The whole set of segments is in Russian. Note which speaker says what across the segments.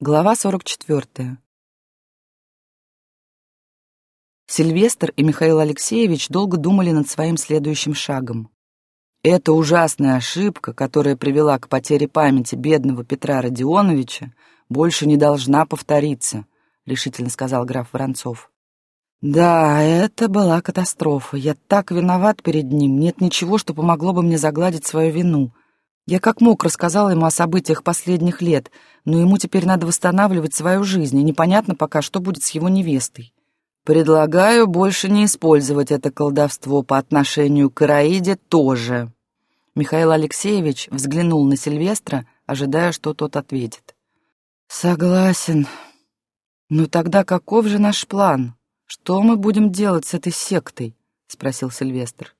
Speaker 1: Глава 44. Сильвестр и Михаил Алексеевич долго думали над своим следующим шагом. Эта ужасная ошибка, которая привела к потере памяти бедного Петра Родионовича, больше не должна повториться, решительно сказал граф Воронцов. Да, это была катастрофа. Я так виноват перед ним. Нет ничего, что помогло бы мне загладить свою вину. Я как мог рассказал ему о событиях последних лет, но ему теперь надо восстанавливать свою жизнь, и непонятно пока, что будет с его невестой. Предлагаю больше не использовать это колдовство по отношению к Ираиде тоже. Михаил Алексеевич взглянул на Сильвестра, ожидая, что тот ответит. Согласен. Но тогда каков же наш план? Что мы будем делать с этой сектой? спросил Сильвестр.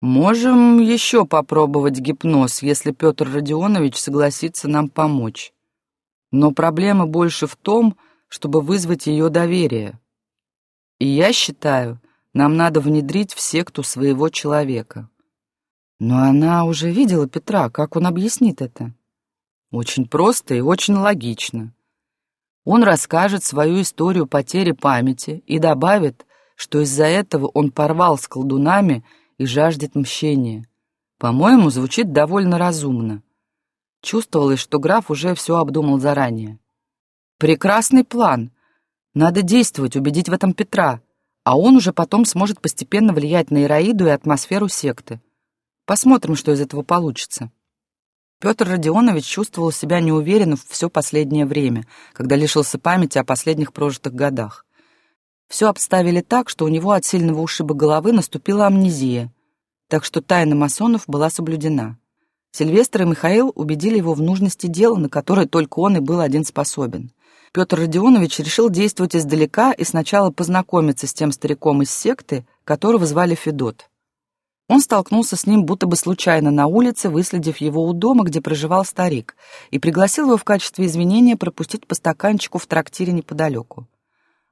Speaker 1: Можем еще попробовать гипноз, если Петр Родионович согласится нам помочь. Но проблема больше в том, чтобы вызвать ее доверие. И я считаю, нам надо внедрить в секту своего человека. Но она уже видела Петра, как он объяснит это? Очень просто и очень логично. Он расскажет свою историю потери памяти и добавит, что из-за этого он порвал с колдунами и жаждет мщения. По-моему, звучит довольно разумно. Чувствовалось, что граф уже все обдумал заранее. Прекрасный план. Надо действовать, убедить в этом Петра, а он уже потом сможет постепенно влиять на Ираиду и атмосферу секты. Посмотрим, что из этого получится. Петр Родионович чувствовал себя неуверенно все последнее время, когда лишился памяти о последних прожитых годах. Все обставили так, что у него от сильного ушиба головы наступила амнезия, так что тайна масонов была соблюдена. Сильвестр и Михаил убедили его в нужности дела, на которое только он и был один способен. Петр Родионович решил действовать издалека и сначала познакомиться с тем стариком из секты, которого звали Федот. Он столкнулся с ним будто бы случайно на улице, выследив его у дома, где проживал старик, и пригласил его в качестве извинения пропустить по стаканчику в трактире неподалеку.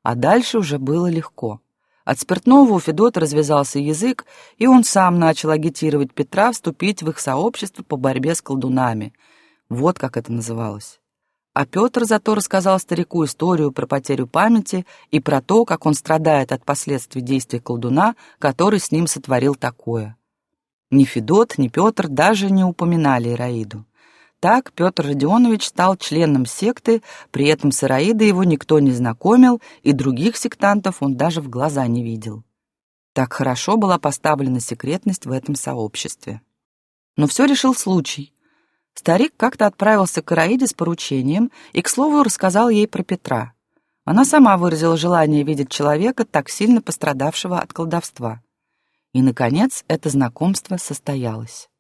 Speaker 1: А дальше уже было легко. От спиртного у Федота развязался язык, и он сам начал агитировать Петра вступить в их сообщество по борьбе с колдунами. Вот как это называлось. А Петр зато рассказал старику историю про потерю памяти и про то, как он страдает от последствий действий колдуна, который с ним сотворил такое. Ни Федот, ни Петр даже не упоминали Ираиду. Так Петр Родионович стал членом секты, при этом с Ираидой его никто не знакомил, и других сектантов он даже в глаза не видел. Так хорошо была поставлена секретность в этом сообществе. Но все решил случай. Старик как-то отправился к Ираиде с поручением и, к слову, рассказал ей про Петра. Она сама выразила желание видеть человека, так сильно пострадавшего от колдовства. И, наконец, это знакомство состоялось.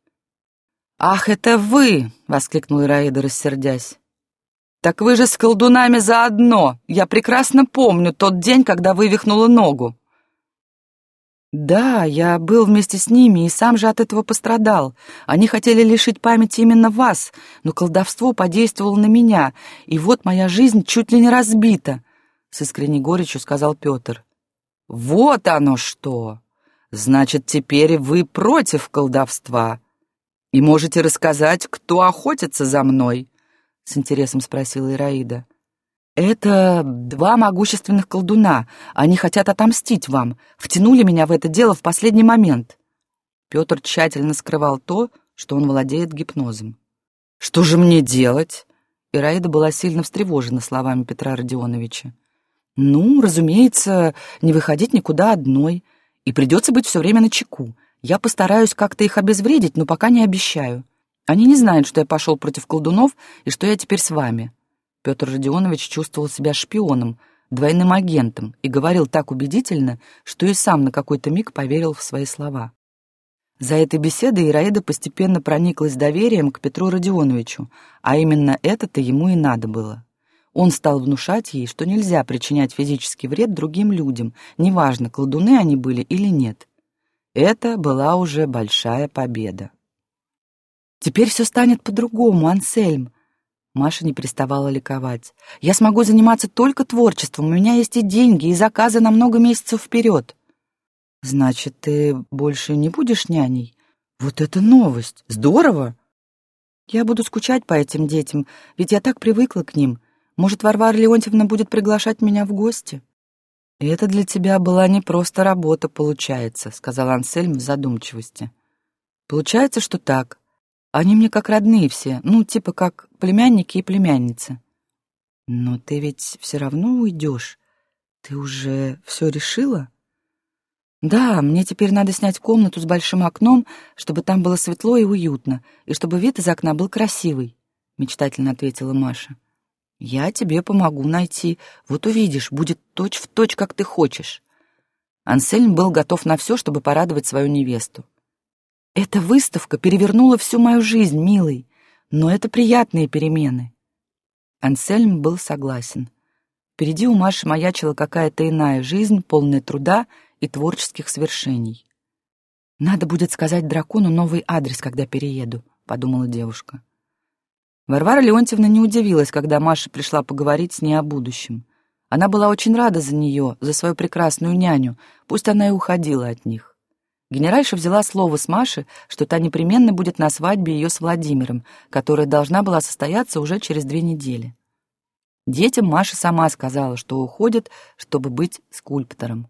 Speaker 1: «Ах, это вы!» — воскликнул Ираида, рассердясь. «Так вы же с колдунами заодно! Я прекрасно помню тот день, когда вывихнула ногу!» «Да, я был вместе с ними и сам же от этого пострадал. Они хотели лишить памяти именно вас, но колдовство подействовало на меня, и вот моя жизнь чуть ли не разбита», — с искренней горечью сказал Петр. «Вот оно что! Значит, теперь вы против колдовства!» «И можете рассказать, кто охотится за мной?» — с интересом спросила Ираида. «Это два могущественных колдуна. Они хотят отомстить вам. Втянули меня в это дело в последний момент». Петр тщательно скрывал то, что он владеет гипнозом. «Что же мне делать?» Ираида была сильно встревожена словами Петра Родионовича. «Ну, разумеется, не выходить никуда одной. И придется быть все время на чеку. Я постараюсь как-то их обезвредить, но пока не обещаю. Они не знают, что я пошел против колдунов и что я теперь с вами». Петр Родионович чувствовал себя шпионом, двойным агентом и говорил так убедительно, что и сам на какой-то миг поверил в свои слова. За этой беседой Ираида постепенно прониклась доверием к Петру Родионовичу, а именно это-то ему и надо было. Он стал внушать ей, что нельзя причинять физический вред другим людям, неважно, колдуны они были или нет. Это была уже большая победа. «Теперь все станет по-другому, Ансельм!» Маша не переставала ликовать. «Я смогу заниматься только творчеством, у меня есть и деньги, и заказы на много месяцев вперед». «Значит, ты больше не будешь няней? Вот это новость! Здорово!» «Я буду скучать по этим детям, ведь я так привыкла к ним. Может, Варвара Леонтьевна будет приглашать меня в гости?» «Это для тебя была не просто работа, получается», — сказал Ансельм в задумчивости. «Получается, что так. Они мне как родные все, ну, типа как племянники и племянницы». «Но ты ведь все равно уйдешь. Ты уже все решила?» «Да, мне теперь надо снять комнату с большим окном, чтобы там было светло и уютно, и чтобы вид из окна был красивый», — мечтательно ответила Маша. «Я тебе помогу найти. Вот увидишь, будет точь-в-точь, точь, как ты хочешь». Ансельм был готов на все, чтобы порадовать свою невесту. «Эта выставка перевернула всю мою жизнь, милый, но это приятные перемены». Ансельм был согласен. Впереди у Маши маячила какая-то иная жизнь, полная труда и творческих свершений. «Надо будет сказать дракону новый адрес, когда перееду», — подумала девушка. Варвара Леонтьевна не удивилась, когда Маша пришла поговорить с ней о будущем. Она была очень рада за нее, за свою прекрасную няню, пусть она и уходила от них. Генеральша взяла слово с Маши, что та непременно будет на свадьбе ее с Владимиром, которая должна была состояться уже через две недели. Детям Маша сама сказала, что уходит, чтобы быть скульптором.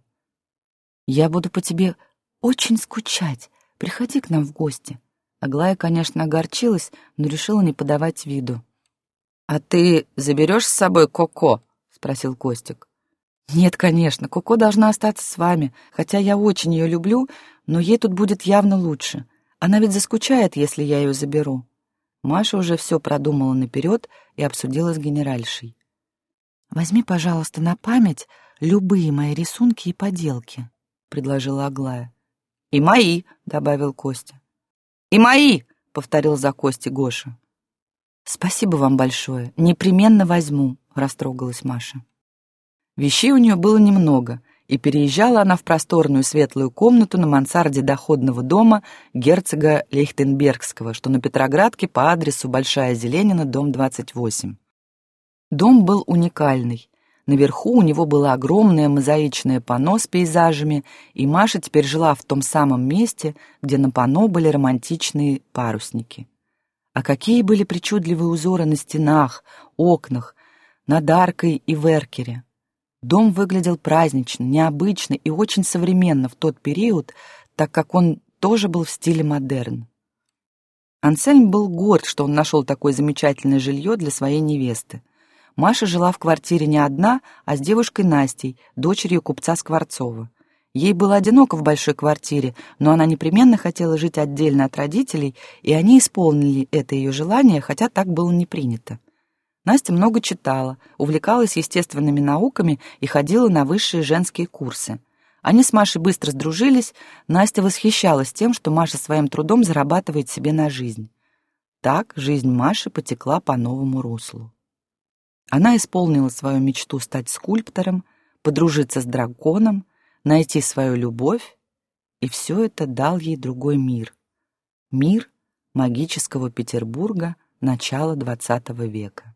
Speaker 1: Я буду по тебе очень скучать. Приходи к нам в гости». Аглая, конечно, огорчилась, но решила не подавать виду. «А ты заберешь с собой Коко?» — спросил Костик. «Нет, конечно, Коко должна остаться с вами, хотя я очень ее люблю, но ей тут будет явно лучше. Она ведь заскучает, если я ее заберу». Маша уже все продумала наперед и обсудила с генеральшей. «Возьми, пожалуйста, на память любые мои рисунки и поделки», предложила Аглая. «И мои», — добавил Костя. «И мои», — повторил за Костей Гоша. «Спасибо вам большое. Непременно возьму», — растрогалась Маша. Вещей у нее было немного, и переезжала она в просторную светлую комнату на мансарде доходного дома герцога Лейхтенбергского, что на Петроградке по адресу Большая Зеленина, дом 28. Дом был уникальный. Наверху у него было огромное мозаичное панно с пейзажами, и Маша теперь жила в том самом месте, где на панно были романтичные парусники. А какие были причудливые узоры на стенах, окнах, над аркой и в эркере. Дом выглядел празднично, необычно и очень современно в тот период, так как он тоже был в стиле модерн. Ансельм был горд, что он нашел такое замечательное жилье для своей невесты — Маша жила в квартире не одна, а с девушкой Настей, дочерью купца Скворцова. Ей было одиноко в большой квартире, но она непременно хотела жить отдельно от родителей, и они исполнили это ее желание, хотя так было не принято. Настя много читала, увлекалась естественными науками и ходила на высшие женские курсы. Они с Машей быстро сдружились, Настя восхищалась тем, что Маша своим трудом зарабатывает себе на жизнь. Так жизнь Маши потекла по новому руслу. Она исполнила свою мечту стать скульптором, подружиться с драконом, найти свою любовь, и все это дал ей другой мир. Мир магического Петербурга начала XX века.